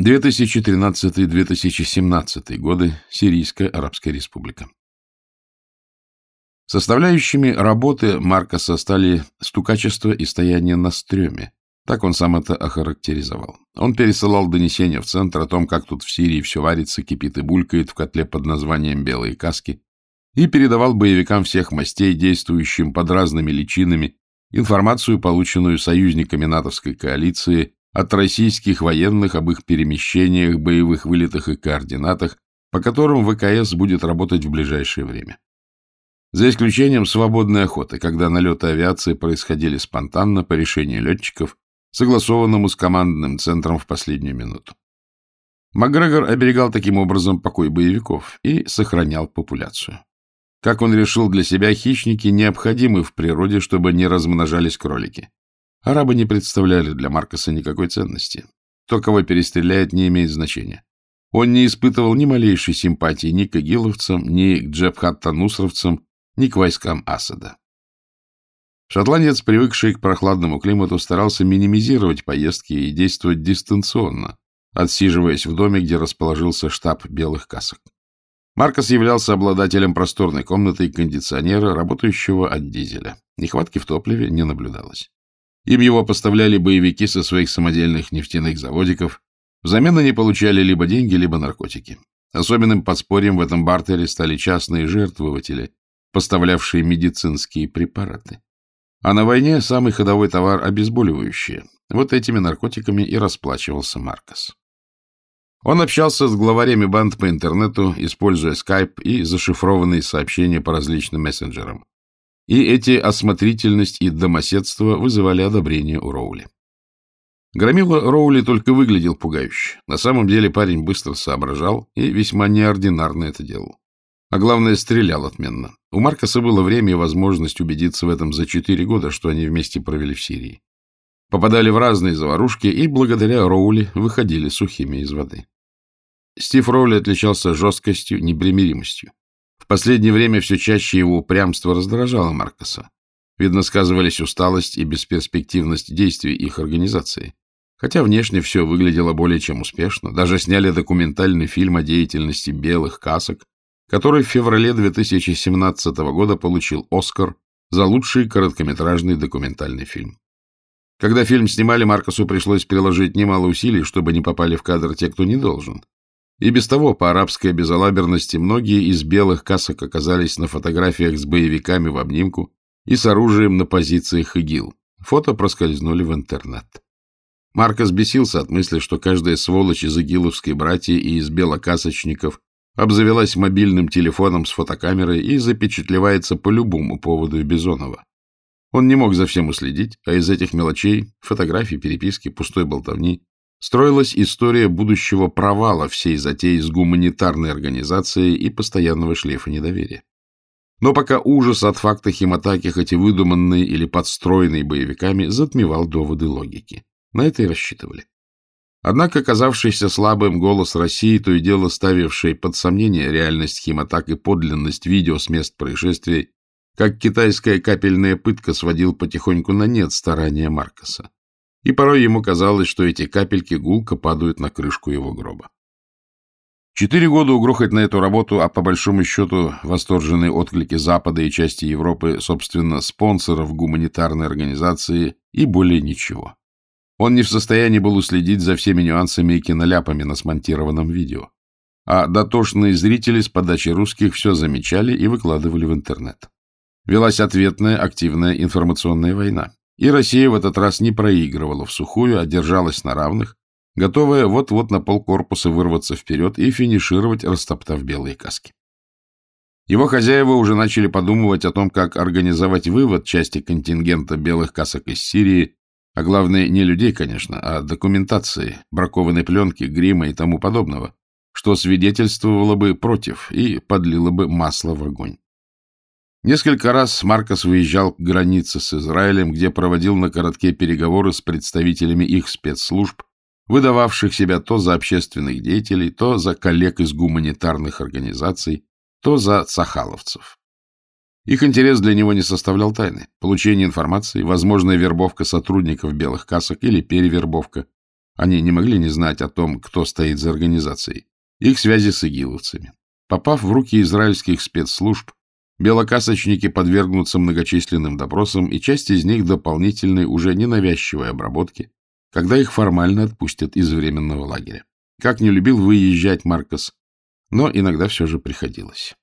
2013-2017 годы. Сирийская Арабская Республика. Составляющими работы Маркоса стали стукачество и стояние на стреме. Так он сам это охарактеризовал. Он пересылал донесения в центр о том, как тут в Сирии все варится, кипит и булькает в котле под названием «Белые каски», и передавал боевикам всех мастей, действующим под разными личинами, информацию, полученную союзниками натовской коалиции от российских военных об их перемещениях, боевых вылетах и координатах, по которым ВКС будет работать в ближайшее время. За исключением свободной охоты, когда налеты авиации происходили спонтанно по решению летчиков, согласованному с командным центром в последнюю минуту. Макгрегор оберегал таким образом покой боевиков и сохранял популяцию. Как он решил для себя, хищники необходимы в природе, чтобы не размножались кролики. Арабы не представляли для Маркоса никакой ценности. То, кого перестреляет, не имеет значения. Он не испытывал ни малейшей симпатии ни к игиловцам, ни к джабхат-танусровцам, ни к войскам Асада. Шотландец, привыкший к прохладному климату, старался минимизировать поездки и действовать дистанционно, отсиживаясь в доме, где расположился штаб белых касок. Маркос являлся обладателем просторной комнаты и кондиционера, работающего от дизеля. Нехватки в топливе не наблюдалось. Им его поставляли боевики со своих самодельных нефтяных заводиков. Взамен они получали либо деньги, либо наркотики. Особенным подспорьем в этом бартере стали частные жертвователи, поставлявшие медицинские препараты. А на войне самый ходовой товар – обезболивающие. Вот этими наркотиками и расплачивался Маркос. Он общался с главарями банд по интернету, используя скайп и зашифрованные сообщения по различным мессенджерам. И эти осмотрительность и домоседство вызывали одобрение у Роули. Громила Роули только выглядел пугающе. На самом деле парень быстро соображал и весьма неординарно это делал. А главное, стрелял отменно. У Маркоса было время и возможность убедиться в этом за четыре года, что они вместе провели в Сирии. Попадали в разные заварушки и, благодаря Роули, выходили сухими из воды. Стив Роули отличался жесткостью, непримиримостью. В последнее время все чаще его упрямство раздражало Маркоса. Видно, сказывались усталость и бесперспективность действий их организации. Хотя внешне все выглядело более чем успешно. Даже сняли документальный фильм о деятельности белых касок, который в феврале 2017 года получил «Оскар» за лучший короткометражный документальный фильм. Когда фильм снимали, Маркосу пришлось приложить немало усилий, чтобы не попали в кадр те, кто не должен. И без того, по арабской безалаберности, многие из белых касок оказались на фотографиях с боевиками в обнимку и с оружием на позициях ИГИЛ. Фото проскользнули в интернет. Маркос бесился от мысли, что каждая сволочь из игиловской братьи и из белокасочников обзавелась мобильным телефоном с фотокамерой и запечатлевается по любому поводу Бизонова. Он не мог за всем уследить, а из этих мелочей, фотографий, переписки, пустой болтовни, строилась история будущего провала всей затеи с гуманитарной организацией и постоянного шлейфа недоверия. Но пока ужас от факта химатаки, хоть и выдуманный или подстроенный боевиками, затмевал доводы логики. На это и рассчитывали. Однако оказавшийся слабым голос России, то и дело ставивший под сомнение реальность химатак и подлинность видео с мест происшествия, как китайская капельная пытка сводил потихоньку на нет старания Маркоса и порой ему казалось, что эти капельки гулко падают на крышку его гроба. Четыре года угрохать на эту работу, а по большому счету восторженные отклики Запада и части Европы, собственно, спонсоров гуманитарной организации и более ничего. Он не в состоянии был уследить за всеми нюансами и киноляпами на смонтированном видео. А дотошные зрители с подачи русских все замечали и выкладывали в интернет. Велась ответная активная информационная война. И Россия в этот раз не проигрывала в сухую, а держалась на равных, готовая вот-вот на полкорпуса вырваться вперед и финишировать, растоптав белые каски. Его хозяева уже начали подумывать о том, как организовать вывод части контингента белых касок из Сирии, а главное, не людей, конечно, а документации, бракованной пленки, грима и тому подобного, что свидетельствовало бы против и подлило бы масло в огонь. Несколько раз Маркос выезжал к границе с Израилем, где проводил на коротке переговоры с представителями их спецслужб, выдававших себя то за общественных деятелей, то за коллег из гуманитарных организаций, то за цахаловцев. Их интерес для него не составлял тайны. Получение информации, возможная вербовка сотрудников белых касок или перевербовка. Они не могли не знать о том, кто стоит за организацией, их связи с игиловцами. Попав в руки израильских спецслужб, белокасочники подвергнутся многочисленным допросам и часть из них дополнительной уже ненавязчивой обработки, когда их формально отпустят из временного лагеря. Как не любил выезжать Маркос, но иногда все же приходилось.